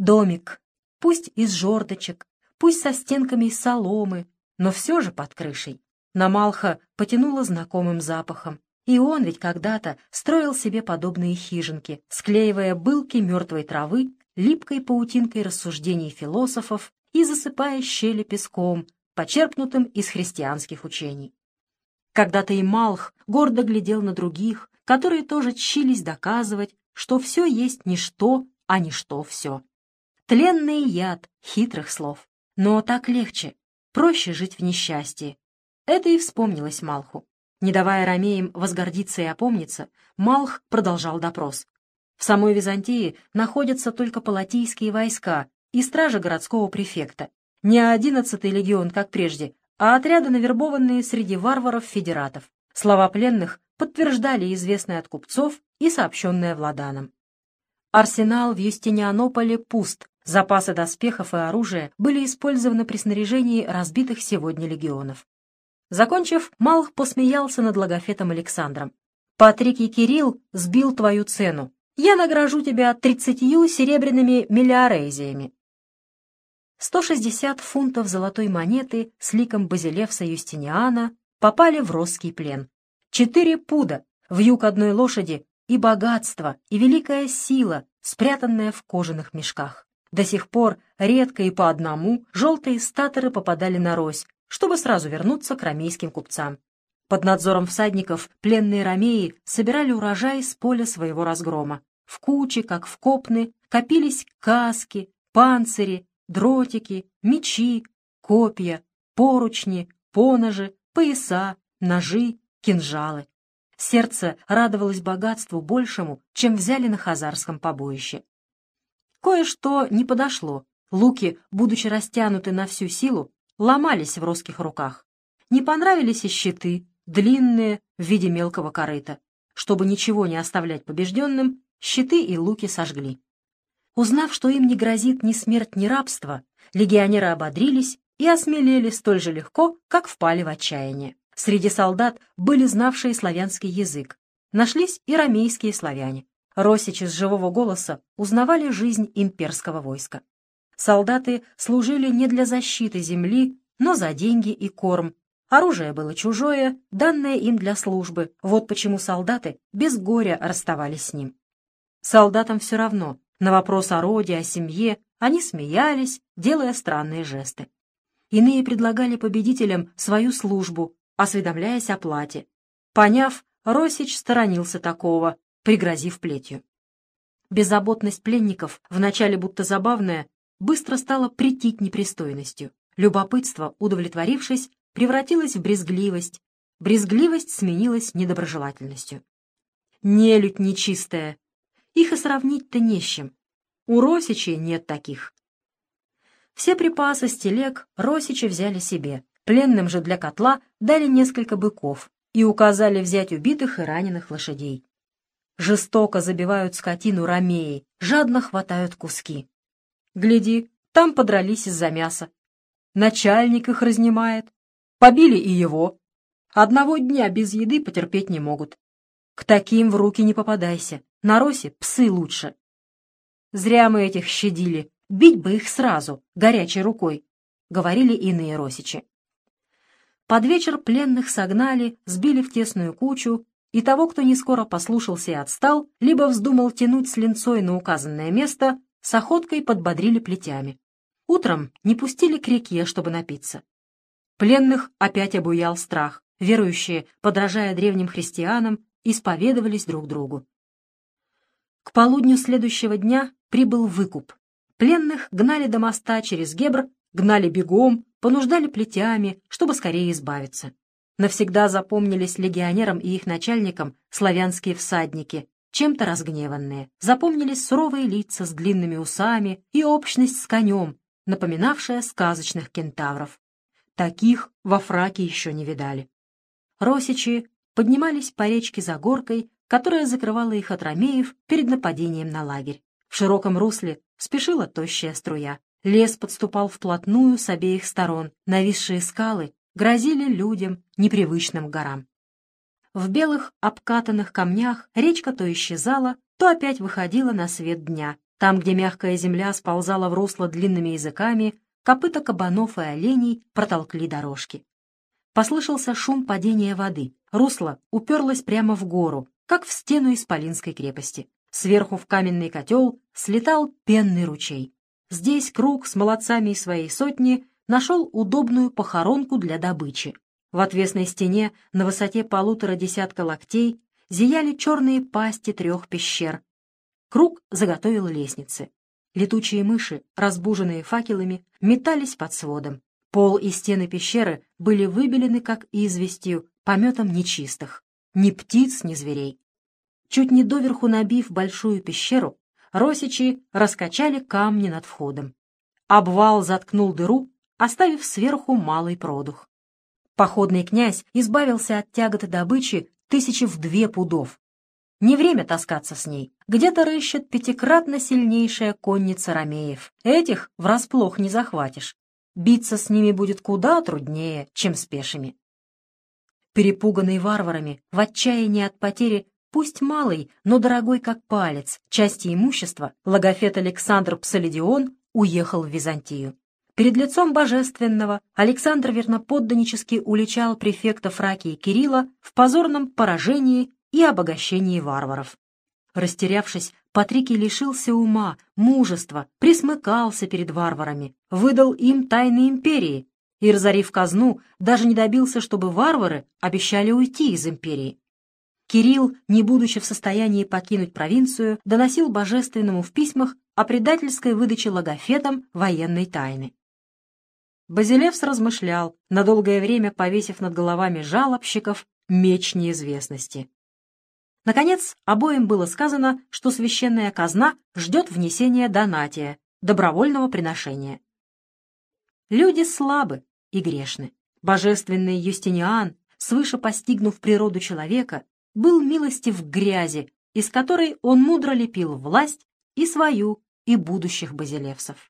Домик, пусть из жердочек, пусть со стенками из соломы, но все же под крышей. На Малха потянуло знакомым запахом. И он ведь когда-то строил себе подобные хижинки, склеивая былки мертвой травы, липкой паутинкой рассуждений философов и засыпая щели песком, почерпнутым из христианских учений. Когда-то и Малх гордо глядел на других, которые тоже чились доказывать, что все есть ничто, а ничто все. Тленный яд хитрых слов. Но так легче, проще жить в несчастье. Это и вспомнилось Малху. Не давая ромеям возгордиться и опомниться, Малх продолжал допрос. В самой Византии находятся только палатийские войска и стража городского префекта. Не одиннадцатый легион, как прежде, а отряды, навербованные среди варваров-федератов. Слова пленных подтверждали известное от купцов и сообщенное Владаном. Арсенал в Юстинианополе пуст, запасы доспехов и оружия были использованы при снаряжении разбитых сегодня легионов. Закончив, Малх посмеялся над логофетом Александром. «Патрик и Кирилл сбил твою цену. Я награжу тебя тридцатью серебряными миллиорезиями». 160 фунтов золотой монеты с ликом Базилевса Юстиниана попали в русский плен. Четыре пуда, вьюг одной лошади и богатство, и великая сила, спрятанная в кожаных мешках. До сих пор редко и по одному желтые статоры попадали на Рось, чтобы сразу вернуться к ромейским купцам. Под надзором всадников пленные ромеи собирали урожай с поля своего разгрома. В куче, как в копны, копились каски, панцири, дротики, мечи, копья, поручни, поножи, пояса, ножи, кинжалы. Сердце радовалось богатству большему, чем взяли на хазарском побоище. Кое-что не подошло. Луки, будучи растянуты на всю силу, ломались в русских руках. Не понравились и щиты, длинные, в виде мелкого корыта. Чтобы ничего не оставлять побежденным, щиты и луки сожгли. Узнав, что им не грозит ни смерть, ни рабство, легионеры ободрились и осмелели столь же легко, как впали в отчаяние. Среди солдат были знавшие славянский язык. Нашлись и ромейские славяне. Росичи с живого голоса узнавали жизнь имперского войска. Солдаты служили не для защиты земли, но за деньги и корм. Оружие было чужое, данное им для службы. Вот почему солдаты без горя расставались с ним. Солдатам все равно. На вопрос о роде, о семье они смеялись, делая странные жесты. Иные предлагали победителям свою службу, осведомляясь о плате. Поняв, Росич сторонился такого, пригрозив плетью. Беззаботность пленников, вначале будто забавная, быстро стало претить непристойностью. Любопытство, удовлетворившись, превратилось в брезгливость. Брезгливость сменилась недоброжелательностью. Нелюдь нечистая. Их и сравнить-то не с чем. У Росичей нет таких. Все припасы с телег Росичи взяли себе. Пленным же для котла дали несколько быков и указали взять убитых и раненых лошадей. Жестоко забивают скотину ромеи, жадно хватают куски. Гляди, там подрались из-за мяса. Начальник их разнимает. Побили и его. Одного дня без еды потерпеть не могут. К таким в руки не попадайся. На росе псы лучше. Зря мы этих щадили. Бить бы их сразу, горячей рукой, — говорили иные росичи. Под вечер пленных согнали, сбили в тесную кучу, и того, кто не скоро послушался и отстал, либо вздумал тянуть с линцой на указанное место, с охоткой подбодрили плетями. Утром не пустили к реке, чтобы напиться. Пленных опять обуял страх. Верующие, подражая древним христианам, исповедовались друг другу. К полудню следующего дня прибыл выкуп. Пленных гнали до моста через Гебр, гнали бегом, понуждали плетями, чтобы скорее избавиться. Навсегда запомнились легионерам и их начальникам славянские всадники, чем-то разгневанные. Запомнились суровые лица с длинными усами и общность с конем, напоминавшая сказочных кентавров. Таких во фраке еще не видали. Росичи поднимались по речке за горкой, которая закрывала их от ромеев перед нападением на лагерь. В широком русле спешила тощая струя. Лес подступал вплотную с обеих сторон. Нависшие скалы грозили людям, непривычным горам. В белых обкатанных камнях речка то исчезала, то опять выходила на свет дня, Там, где мягкая земля сползала в русло длинными языками, копыта кабанов и оленей протолкли дорожки. Послышался шум падения воды. Русло уперлось прямо в гору, как в стену Исполинской крепости. Сверху в каменный котел слетал пенный ручей. Здесь круг с молодцами своей сотни нашел удобную похоронку для добычи. В отвесной стене на высоте полутора десятка локтей зияли черные пасти трех пещер. Круг заготовил лестницы. Летучие мыши, разбуженные факелами, метались под сводом. Пол и стены пещеры были выбелены, как известью, пометом нечистых. Ни птиц, ни зверей. Чуть не доверху набив большую пещеру, росичи раскачали камни над входом. Обвал заткнул дыру, оставив сверху малый продух. Походный князь избавился от тяготы добычи тысячи в две пудов. Не время таскаться с ней. Где-то рыщет пятикратно сильнейшая конница ромеев. Этих врасплох не захватишь. Биться с ними будет куда труднее, чем с пешими. Перепуганный варварами, в отчаянии от потери, пусть малый, но дорогой как палец, части имущества, логофет Александр Псалидион уехал в Византию. Перед лицом божественного Александр верноподданнически уличал префекта Фракии Кирилла в позорном поражении и обогащении варваров. Растерявшись, Патрикий лишился ума, мужества, присмыкался перед варварами, выдал им тайны империи и, разорив казну, даже не добился, чтобы варвары обещали уйти из империи. Кирилл, не будучи в состоянии покинуть провинцию, доносил божественному в письмах о предательской выдаче логофетам военной тайны. Базилевс размышлял, на долгое время повесив над головами жалобщиков меч неизвестности. Наконец, обоим было сказано, что священная казна ждет внесения донатия, добровольного приношения. Люди слабы и грешны. Божественный Юстиниан, свыше постигнув природу человека, был милостив в грязи, из которой он мудро лепил власть и свою, и будущих базилевсов.